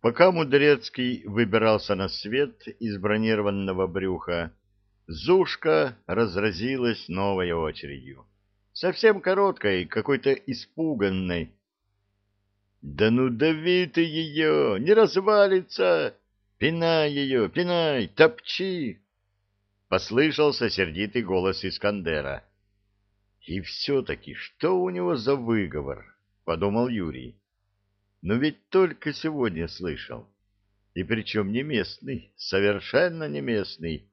Пока Мудрецкий выбирался на свет из бронированного брюха, Зушка разразилась новой очередью. Совсем короткой, какой-то испуганной. — Да ну дави ты ее, не развалится! Пинай ее, пинай, топчи! Послышался сердитый голос Искандера. — И все-таки что у него за выговор? — подумал Юрий. — Но ведь только сегодня слышал. И причем не местный, совершенно не местный.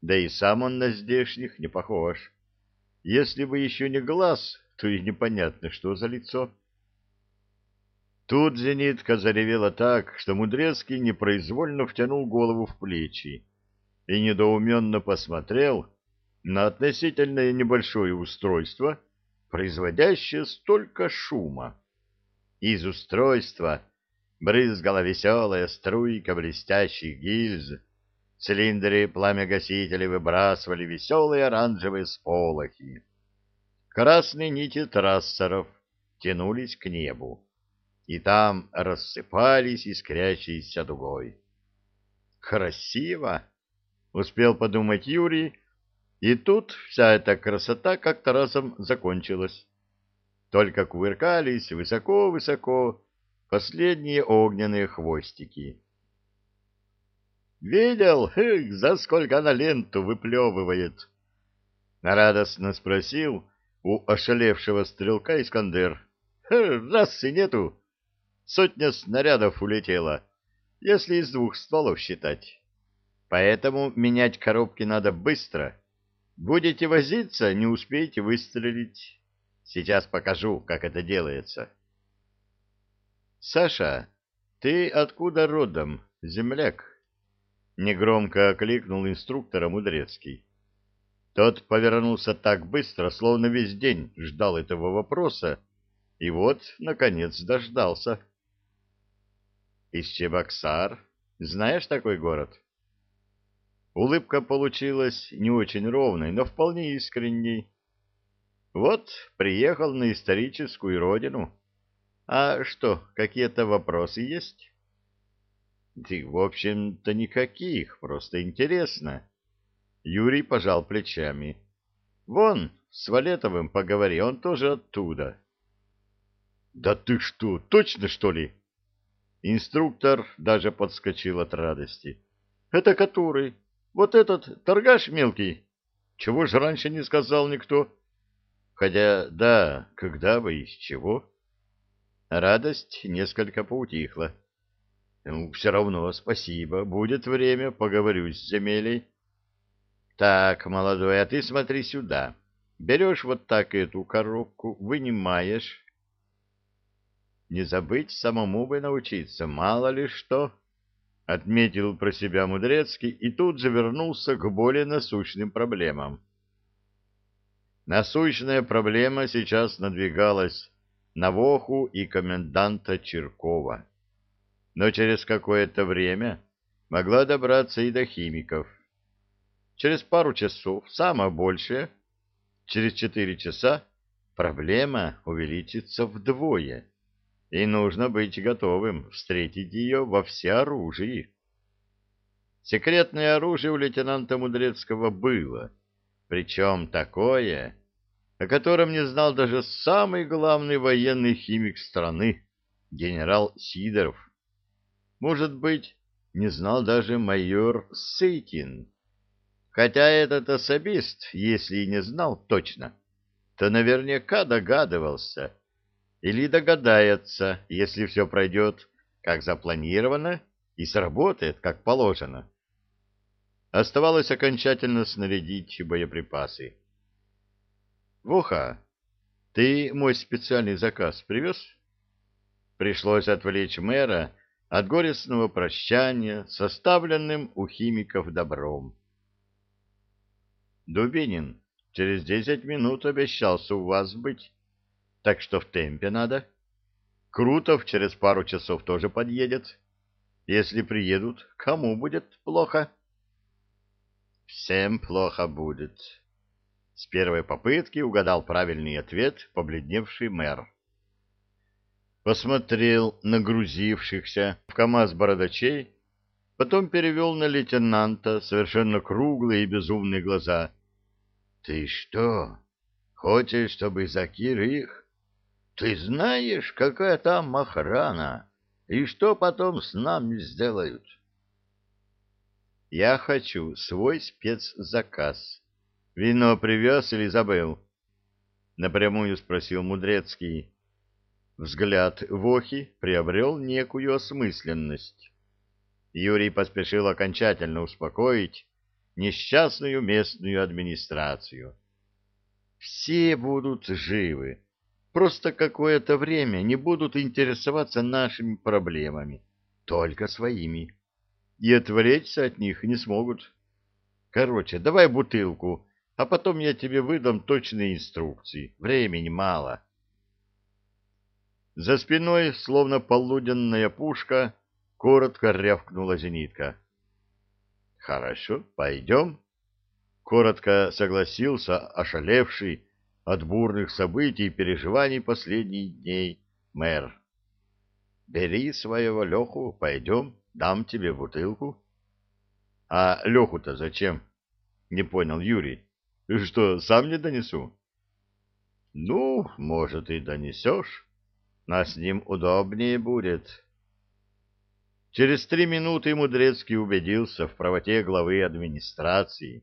Да и сам он на здешних не похож. Если бы еще не глаз, то и непонятно, что за лицо. Тут зенитка заревела так, что Мудрецкий непроизвольно втянул голову в плечи и недоуменно посмотрел на относительно небольшое устройство, производящее столько шума. Из устройства брызгала веселая струйка блестящих гильз, цилиндры пламя-гасителей выбрасывали веселые оранжевые сполохи. Красные нити трассеров тянулись к небу, и там рассыпались искрящейся дугой. «Красиво!» успел подумать Юрий, и тут вся эта красота как-то разом закончилась. Только кувыркались высоко-высоко последние огненные хвостики. «Видел, эх, за сколько она ленту выплевывает?» Радостно спросил у ошалевшего стрелка Искандер. «Раз и нету. Сотня снарядов улетела, если из двух стволов считать. Поэтому менять коробки надо быстро. Будете возиться, не успеете выстрелить. Сейчас покажу, как это делается. Саша, ты откуда родом, земляк? Негромко окликнул инструктора Мудрецкий. Тот повернулся так быстро, словно весь день ждал этого вопроса, и вот, наконец, дождался. Из Чебоксар. Знаешь такой город? — Улыбка получилась не очень ровной, но вполне искренней. Вот, приехал на историческую родину. А что, какие-то вопросы есть? Да, в общем-то, никаких, просто интересно. Юрий пожал плечами. Вон, с Валетовым поговори, он тоже оттуда. Да ты что, точно что ли? Инструктор даже подскочил от радости. Это который? Вот этот торгаш мелкий. Чего ж раньше не сказал никто? Хотя, да, когда бы, из чего? Радость несколько поутихла. Ну, все равно спасибо. Будет время, поговорю с земелей. Так, молодой, а ты смотри сюда. Берешь вот так эту коробку, вынимаешь. Не забыть самому бы научиться, мало ли что отметил про себя Мудрецкий и тут же вернулся к более насущным проблемам. Насущная проблема сейчас надвигалась на Воху и коменданта Черкова, но через какое-то время могла добраться и до химиков. Через пару часов, самое большее, через четыре часа, проблема увеличится вдвое и нужно быть готовым встретить ее во всеоружии. Секретное оружие у лейтенанта Мудрецкого было, причем такое, о котором не знал даже самый главный военный химик страны, генерал Сидоров. Может быть, не знал даже майор Сейтин. Хотя этот особист, если и не знал точно, то наверняка догадывался, или догадается, если все пройдет как запланировано и сработает как положено. Оставалось окончательно снарядить боеприпасы. «Вуха, ты мой специальный заказ привез?» Пришлось отвлечь мэра от горестного прощания, составленным у химиков добром. «Дубинин, через десять минут обещался у вас быть» так что в темпе надо. Крутов через пару часов тоже подъедет. Если приедут, кому будет плохо? Всем плохо будет. С первой попытки угадал правильный ответ побледневший мэр. посмотрел на грузившихся в КамАЗ бородачей, потом перевел на лейтенанта совершенно круглые и безумные глаза. — Ты что, хочешь, чтобы Закир их? Ты знаешь, какая там охрана, и что потом с нами сделают? — Я хочу свой спецзаказ. Вино привез или забыл? — напрямую спросил Мудрецкий. Взгляд Вохи приобрел некую осмысленность. Юрий поспешил окончательно успокоить несчастную местную администрацию. Все будут живы, просто какое-то время не будут интересоваться нашими проблемами, только своими, и отвлечься от них не смогут. Короче, давай бутылку, а потом я тебе выдам точные инструкции, времени мало. — за спиной, словно полуденная пушка, коротко рявкнула зенитка. «Хорошо, пойдем», — коротко согласился ошалевший от бурных событий и переживаний последних дней мэр. «Бери своего Леху, пойдем, дам тебе бутылку». «А Леху-то зачем?» — не понял Юрий. «Что, сам не донесу?» «Ну, может, и донесешь» но с ним удобнее будет. Через три минуты Мудрецкий убедился в правоте главы администрации.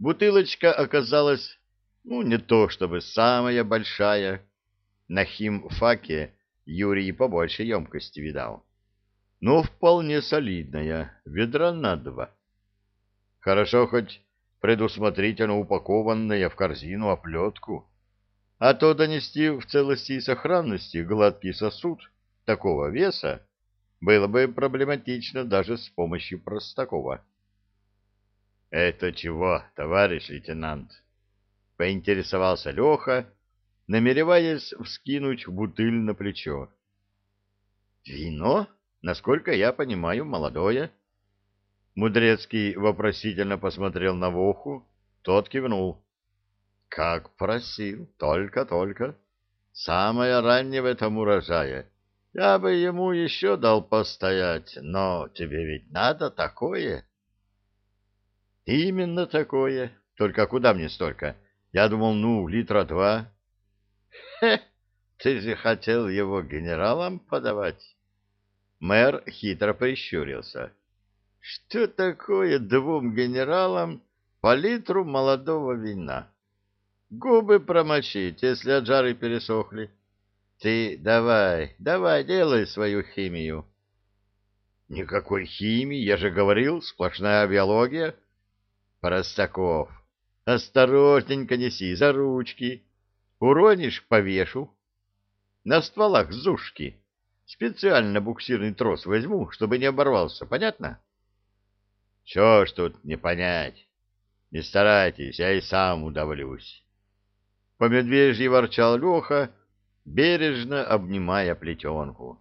Бутылочка оказалась, ну, не то чтобы самая большая. На химфаке Юрий побольше емкости видал. Но вполне солидная, ведра на два. Хорошо хоть предусмотрительно упакованная в корзину оплетку а то донести в целости и сохранности гладкий сосуд такого веса было бы проблематично даже с помощью Простакова. — Это чего, товарищ лейтенант? — поинтересовался Леха, намереваясь вскинуть бутыль на плечо. — Вино, насколько я понимаю, молодое. Мудрецкий вопросительно посмотрел на Воху, тот кивнул. Как просил, только-только. Самое раннее в этом урожае. Я бы ему еще дал постоять, но тебе ведь надо такое. Именно такое. Только куда мне столько? Я думал, ну, литра два. Хе, ты же хотел его генералам подавать. Мэр хитро прищурился. Что такое двум генералам по литру молодого вина? Губы промочить, если от жары пересохли. Ты давай, давай, делай свою химию. Никакой химии, я же говорил, сплошная биология. Простаков, осторожненько неси за ручки. Уронишь — повешу. На стволах зушки. Специально буксирный трос возьму, чтобы не оборвался, понятно? Чё ж тут не понять? Не старайтесь, я и сам удавлюсь. По медвежьи ворчал Леха, бережно обнимая плетенку.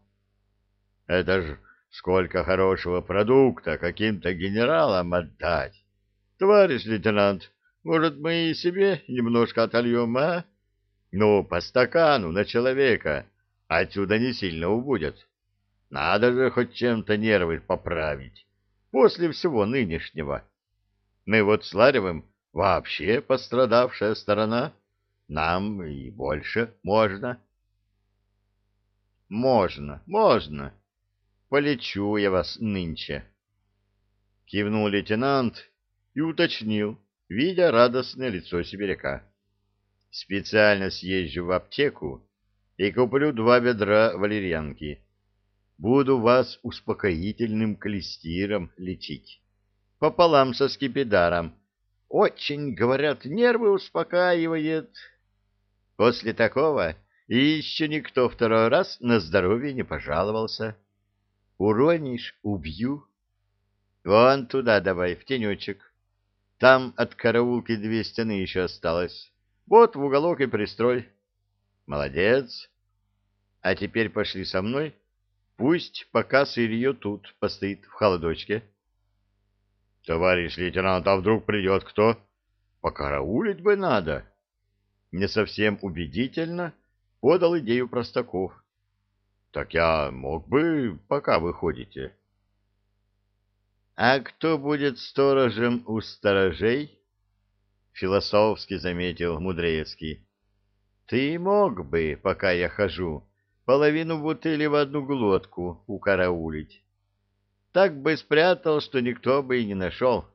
Это ж сколько хорошего продукта каким-то генералам отдать. Товарищ лейтенант, может, мы и себе немножко отольем, а? Ну, по стакану на человека. Отсюда не сильно убудет. Надо же хоть чем-то нервы поправить. После всего нынешнего. Мы вот с Ларевым вообще пострадавшая сторона. Нам и больше можно. Можно, можно. Полечу я вас нынче. Кивнул лейтенант и уточнил, видя радостное лицо сибиряка. Специально съезжу в аптеку и куплю два ведра валерьянки. Буду вас успокоительным клестиром лечить. Пополам со скипидаром. Очень, говорят, нервы успокаивает. После такого еще никто второй раз на здоровье не пожаловался. Уронишь — убью. Вон туда давай, в тенечек. Там от караулки две стены еще осталось. Вот в уголок и пристрой. Молодец. А теперь пошли со мной. Пусть пока сырье тут постоит в холодочке. Товарищ лейтенант, а вдруг придет кто? Покараулить бы надо не совсем убедительно подал идею Простаков. Так я мог бы, пока вы ходите. А кто будет сторожем у сторожей? Философски заметил Мудрецкий. Ты мог бы, пока я хожу, половину бутыли в одну глотку укараулить. Так бы спрятал, что никто бы и не нашел.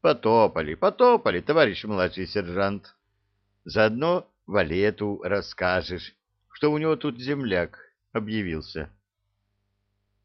Потопали, потопали, товарищ младший сержант. Заодно Валету расскажешь, что у него тут земляк объявился.